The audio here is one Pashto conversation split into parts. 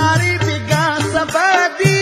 नारी विकास बदी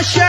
I'm Russia.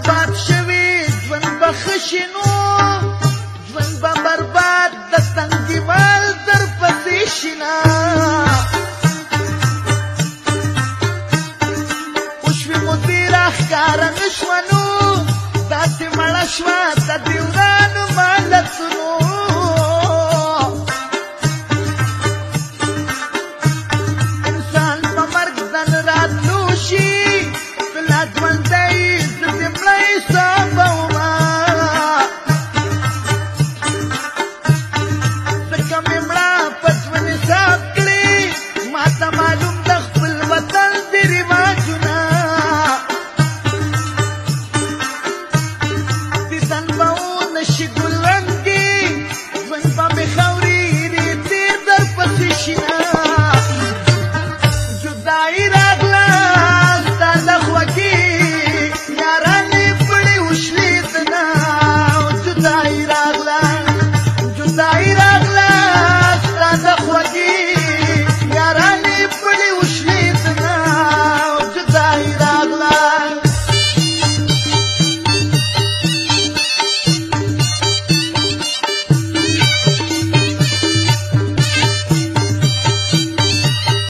برباد شوي ژوند به ښه شي نو